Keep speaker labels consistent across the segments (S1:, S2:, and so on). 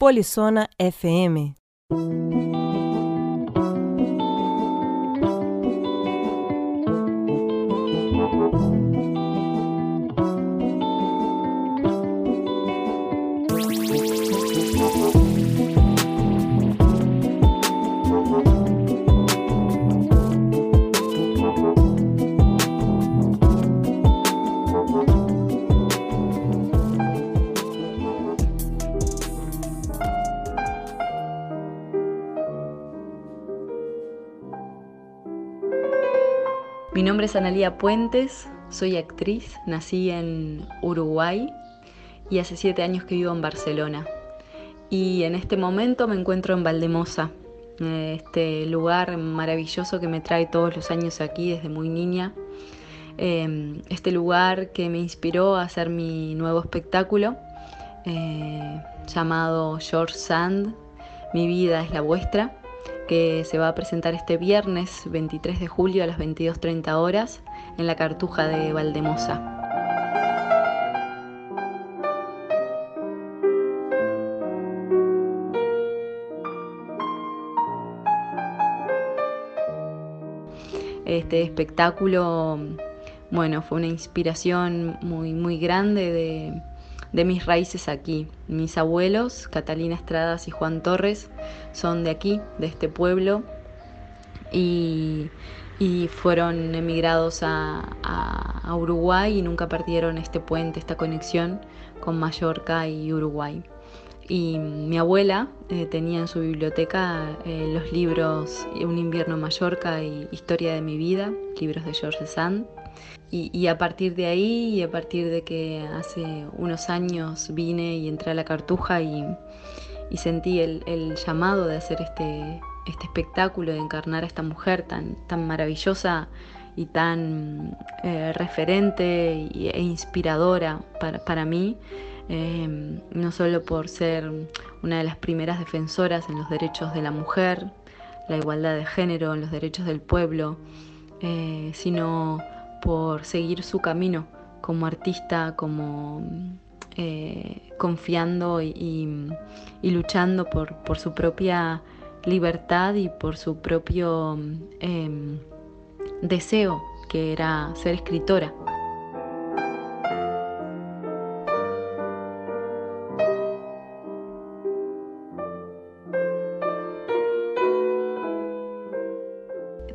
S1: Polissona FM.
S2: Mi nombre es Analía Puentes, soy actriz, nací en Uruguay y hace siete años que vivo en Barcelona. Y en este momento me encuentro en Valdemosa, este lugar maravilloso que me trae todos los años aquí desde muy niña. Em, este lugar que me inspiró a hacer mi nuevo espectáculo eh, llamado George Sand, Mi vida es la vuestra que se va a presentar este viernes 23 de julio a las 22.30 horas en la Cartuja de Valdemosa. Este espectáculo, bueno, fue una inspiración muy, muy grande de, de mis raíces aquí. Mis abuelos, Catalina Estradas y Juan Torres, son de aquí, de este pueblo, y, fueron emigrados a, a, Uruguay y nunca perdieron este puente, esta conexión con Mallorca y Uruguay. Y mi abuela eh, tenía en su biblioteca eh, los libros Un invierno Mallorca y Historia de mi vida, libros de George Sand. Y, a partir de ahí, y a partir de que hace unos años vine y entré a la cartuja y, sentí el, llamado de hacer este, este espectáculo, de encarnar a esta mujer tan, tan maravillosa y tan eh, referente e inspiradora para, mí, em, no solo por ser una de las primeras defensoras en los derechos de la mujer, la igualdad de género, en los derechos del pueblo, eh, sino por seguir su camino como artista, como eh, confiando y, luchando por, su propia libertad y por su propio em, deseo, que era ser escritora.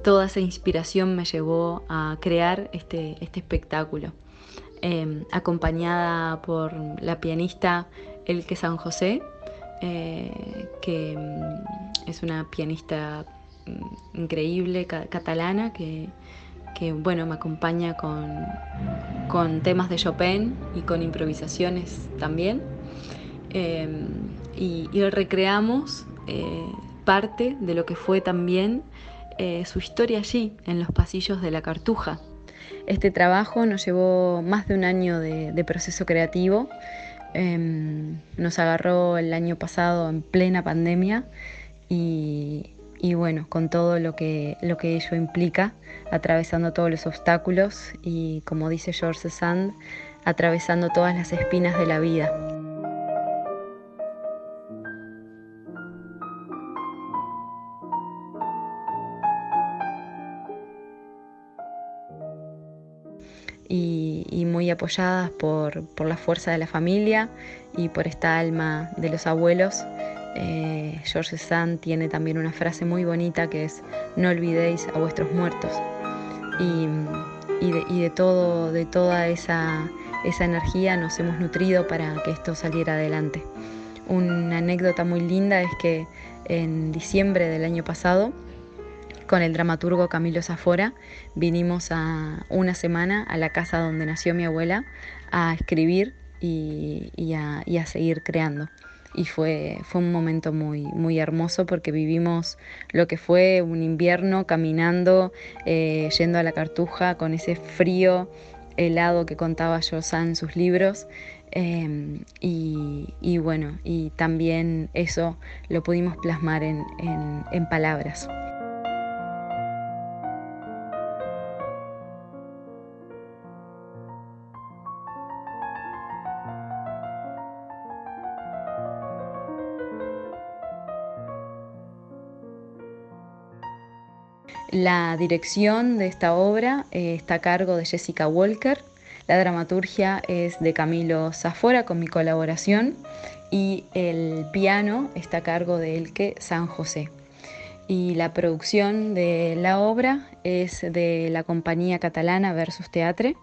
S2: Toda esa inspiración me llevó a crear este, este espectáculo, em, acompañada por la pianista Elke San José, eh, que em, es una pianista mm, increíble catalana que, bueno, me acompaña con, con, temas de Chopin y con improvisaciones también. Em, y, y, recreamos eh, parte de lo que fue también eh, su historia allí, en los pasillos de la Cartuja. Este trabajo nos llevó más de un año de, proceso creativo. Em, nos agarró el año pasado en plena pandemia y, bueno, con todo lo que, lo que ello implica, atravesando todos los obstáculos y, como dice George Sand, atravesando todas las espinas de la vida. Y, muy apoyadas por, la fuerza de la familia y por esta alma de los abuelos. Eh, George Sand tiene también una frase muy bonita que es no olvidéis a vuestros muertos y, de, todo, de toda esa, esa energía nos hemos nutrido para que esto saliera adelante. Una anécdota muy linda es que en diciembre del año pasado con el dramaturgo Camilo Zafora vinimos a una semana a la casa donde nació mi abuela a escribir y, a, seguir creando. Y fue, un momento muy, muy hermoso porque vivimos lo que fue un invierno caminando, eh, yendo a la cartuja con ese frío helado que contaba Josan en sus libros. Em, y, bueno, y también eso lo pudimos plasmar en palabras. La dirección de esta obra eh, está a cargo de Jessica Walker, la dramaturgia es de Camilo Zafora con mi colaboración y el piano está a cargo de Elke San José. Y la producción de la obra es de la compañía catalana Versus Teatre.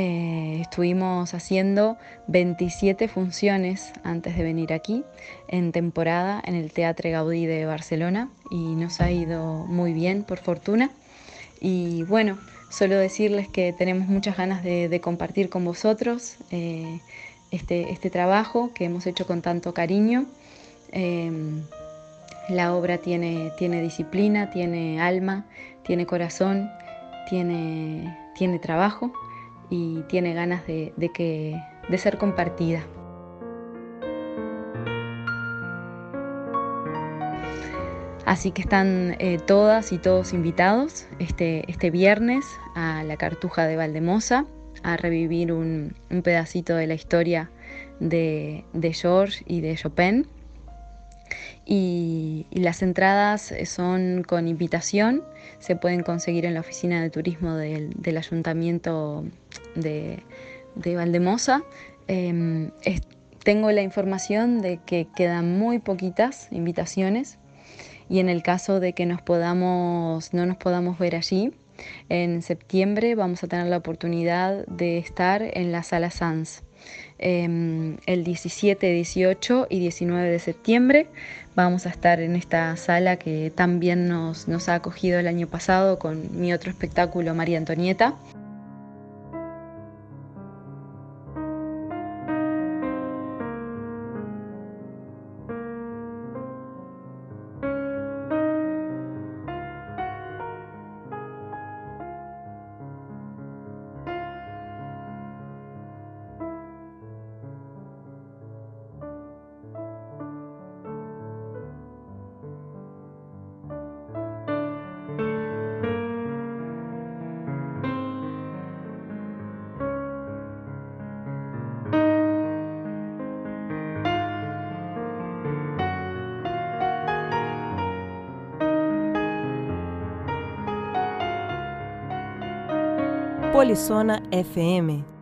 S2: Eh, estuvimos haciendo 27 funciones antes de venir aquí en temporada en el Teatre Gaudí de Barcelona y nos ha ido muy bien por fortuna. Y bueno, solo decirles que tenemos muchas ganas de, compartir con vosotros eh, este, este, trabajo que hemos hecho con tanto cariño. Em, la obra tiene, tiene disciplina, tiene alma, tiene corazón, tiene, tiene trabajo y tiene ganas de, que, de ser compartida. Así que están eh, todas y todos invitados este, este, viernes a la Cartuja de Valdemosa a revivir un, pedacito de la historia de, de George y de Chopin. Y, las entradas son con invitación, se pueden conseguir en la oficina de turismo del, ayuntamiento de, Valdemosa. Em, tengo la información de que quedan muy poquitas invitaciones y en el caso de que nos podamos, no nos podamos ver allí, en septiembre vamos a tener la oportunidad de estar en la sala Sans. Em, el 17, 18 y 19 de septiembre vamos a estar en esta sala que también nos, nos ha acogido el año pasado con mi otro espectáculo María Antonieta.
S1: Polissona FM